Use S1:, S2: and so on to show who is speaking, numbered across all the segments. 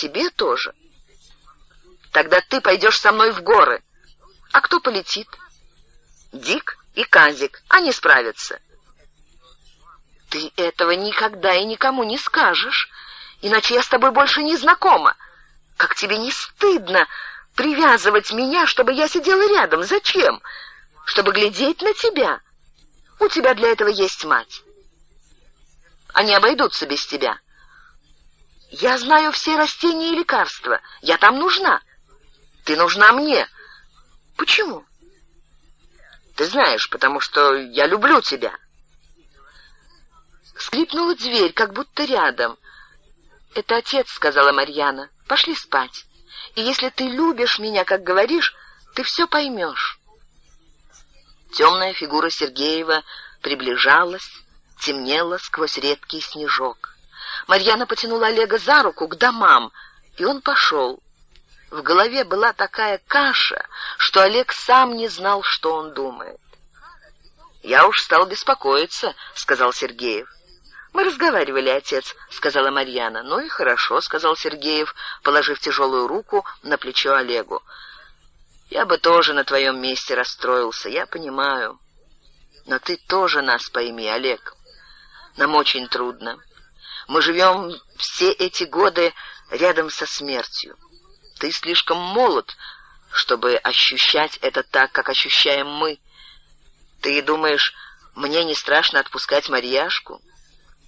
S1: тебе тоже. Тогда ты пойдешь со мной в горы. А кто полетит? Дик и Казик. Они справятся. Ты этого никогда и никому не скажешь, иначе я с тобой больше не знакома. Как тебе не стыдно привязывать меня, чтобы я сидела рядом? Зачем? Чтобы глядеть на тебя. У тебя для этого есть мать. Они обойдутся без тебя. Я знаю все растения и лекарства. Я там нужна. Ты нужна мне. Почему? Ты знаешь, потому что я люблю тебя. Скрипнула дверь, как будто рядом. «Это отец», — сказала Марьяна. «Пошли спать. И если ты любишь меня, как говоришь, ты все поймешь». Темная фигура Сергеева приближалась, темнела сквозь редкий снежок. Марьяна потянула Олега за руку к домам, и он пошел. В голове была такая каша, что Олег сам не знал, что он думает. «Я уж стал беспокоиться», — сказал Сергеев. «Мы разговаривали, отец», — сказала Марьяна. «Ну и хорошо», — сказал Сергеев, положив тяжелую руку на плечо Олегу. «Я бы тоже на твоем месте расстроился, я понимаю. Но ты тоже нас пойми, Олег. Нам очень трудно. Мы живем все эти годы рядом со смертью. Ты слишком молод, чтобы ощущать это так, как ощущаем мы. Ты думаешь, мне не страшно отпускать Марьяшку?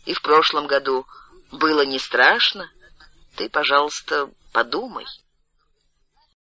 S1: И в прошлом году было не страшно? Ты, пожалуйста, подумай».